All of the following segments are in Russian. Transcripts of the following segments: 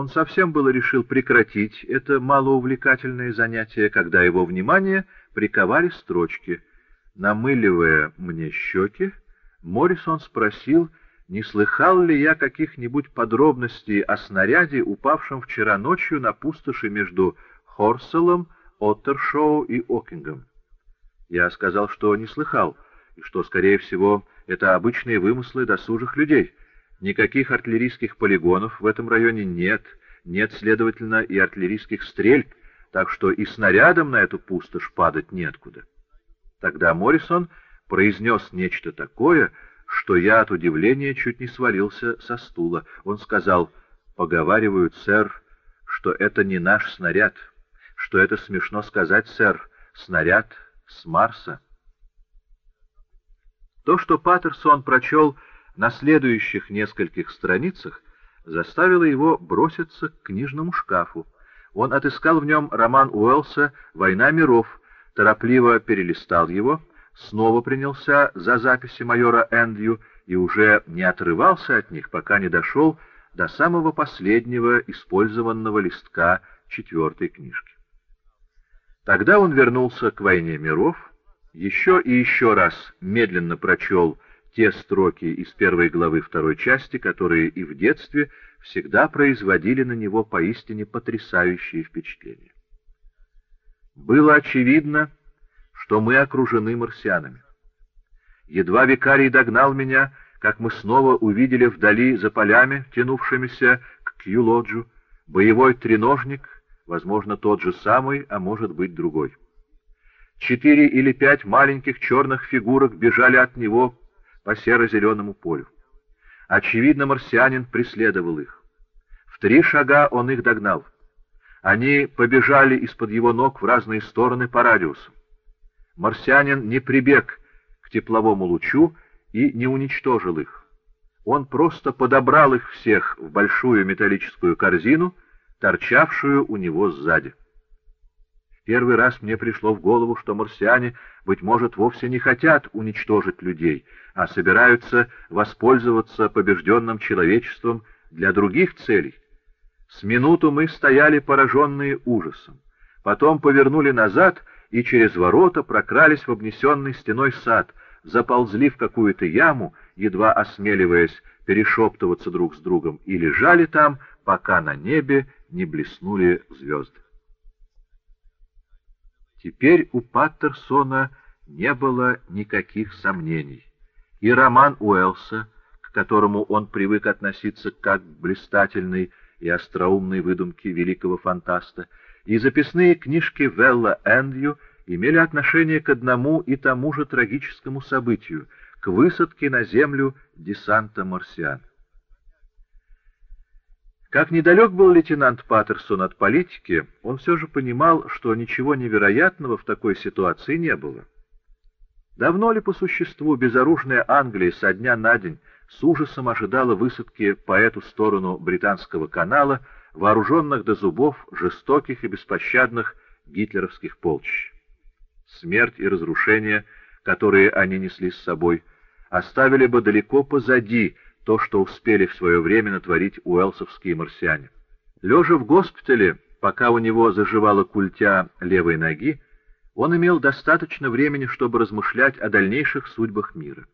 Он совсем было решил прекратить это малоувлекательное занятие, когда его внимание приковали строчки. Намыливая мне щеки, Моррисон спросил, не слыхал ли я каких-нибудь подробностей о снаряде, упавшем вчера ночью на пустоши между Хорселом, Оттершоу и Окингом. Я сказал, что не слыхал, и что, скорее всего, это обычные вымыслы досужих людей. Никаких артиллерийских полигонов в этом районе нет, нет, следовательно, и артиллерийских стрельб, так что и снарядом на эту пустошь падать неоткуда. Тогда Моррисон произнес нечто такое, что я от удивления чуть не свалился со стула. Он сказал, «Поговаривают, сэр, что это не наш снаряд, что это смешно сказать, сэр, снаряд с Марса». То, что Паттерсон прочел на следующих нескольких страницах, заставило его броситься к книжному шкафу. Он отыскал в нем роман Уэллса «Война миров», торопливо перелистал его, снова принялся за записи майора Эндью и уже не отрывался от них, пока не дошел до самого последнего использованного листка четвертой книжки. Тогда он вернулся к «Войне миров», еще и еще раз медленно прочел те строки из первой главы второй части, которые и в детстве всегда производили на него поистине потрясающие впечатления. Было очевидно, что мы окружены марсианами. Едва викарий догнал меня, как мы снова увидели вдали за полями, тянувшимися к Кьюлоджу, боевой треножник, возможно, тот же самый, а может быть другой. Четыре или пять маленьких черных фигурок бежали от него по серо-зеленому полю. Очевидно, марсианин преследовал их. В три шага он их догнал. Они побежали из-под его ног в разные стороны по радиусу. Марсианин не прибег к тепловому лучу и не уничтожил их. Он просто подобрал их всех в большую металлическую корзину, торчавшую у него сзади. Первый раз мне пришло в голову, что марсиане, быть может, вовсе не хотят уничтожить людей, а собираются воспользоваться побежденным человечеством для других целей. С минуту мы стояли пораженные ужасом. Потом повернули назад и через ворота прокрались в обнесенный стеной сад, заползли в какую-то яму, едва осмеливаясь перешептываться друг с другом, и лежали там, пока на небе не блеснули звезды. Теперь у Паттерсона не было никаких сомнений. И роман Уэллса, к которому он привык относиться как к блистательной и остроумной выдумке великого фантаста, и записные книжки Велла Эндью имели отношение к одному и тому же трагическому событию — к высадке на Землю десанта марсиан. Как недалек был лейтенант Паттерсон от политики, он все же понимал, что ничего невероятного в такой ситуации не было. Давно ли по существу безоружная Англия со дня на день с ужасом ожидала высадки по эту сторону британского канала вооруженных до зубов жестоких и беспощадных гитлеровских полчищ? Смерть и разрушение, которые они несли с собой, оставили бы далеко позади то, что успели в свое время натворить уэлсовские марсиане. Лежа в госпитале, пока у него заживала культя левой ноги, он имел достаточно времени, чтобы размышлять о дальнейших судьбах мира.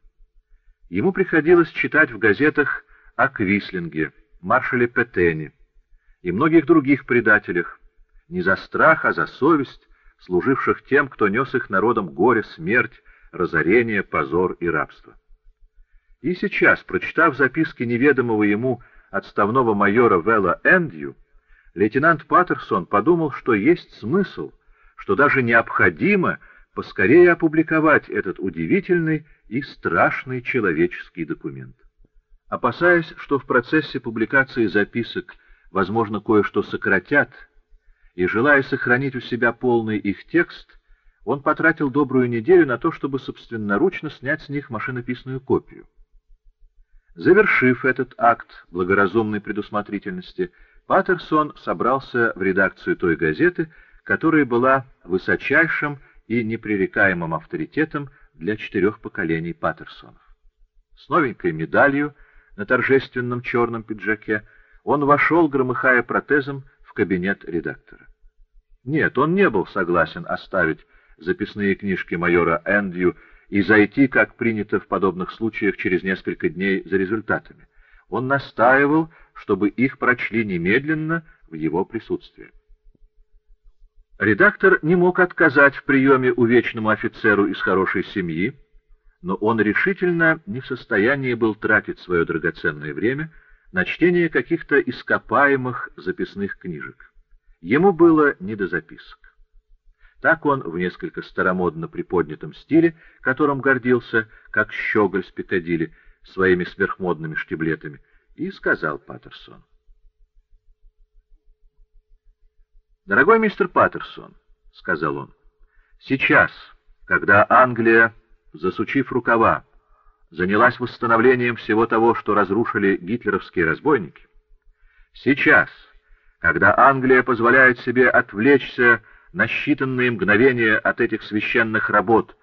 Ему приходилось читать в газетах о Квислинге, маршале Петене и многих других предателях, не за страх, а за совесть, служивших тем, кто нес их народом горе, смерть, разорение, позор и рабство. И сейчас, прочитав записки неведомого ему отставного майора Вэлла Эндью, лейтенант Паттерсон подумал, что есть смысл, что даже необходимо поскорее опубликовать этот удивительный и страшный человеческий документ. Опасаясь, что в процессе публикации записок, возможно, кое-что сократят, и желая сохранить у себя полный их текст, он потратил добрую неделю на то, чтобы собственноручно снять с них машинописную копию. Завершив этот акт благоразумной предусмотрительности, Паттерсон собрался в редакцию той газеты, которая была высочайшим и непререкаемым авторитетом для четырех поколений Паттерсонов. С новенькой медалью на торжественном черном пиджаке он вошел, громыхая протезом, в кабинет редактора. Нет, он не был согласен оставить записные книжки майора Эндью и зайти, как принято в подобных случаях, через несколько дней за результатами. Он настаивал, чтобы их прочли немедленно в его присутствии. Редактор не мог отказать в приеме увечному офицеру из хорошей семьи, но он решительно не в состоянии был тратить свое драгоценное время на чтение каких-то ископаемых записных книжек. Ему было не до записок. Так он в несколько старомодно приподнятом стиле, которым гордился, как щеголь с Пикадилли, своими сверхмодными штиблетами, и сказал Паттерсон. «Дорогой мистер Паттерсон», — сказал он, — «сейчас, когда Англия, засучив рукава, занялась восстановлением всего того, что разрушили гитлеровские разбойники, сейчас, когда Англия позволяет себе отвлечься на считанные мгновения от этих священных работ,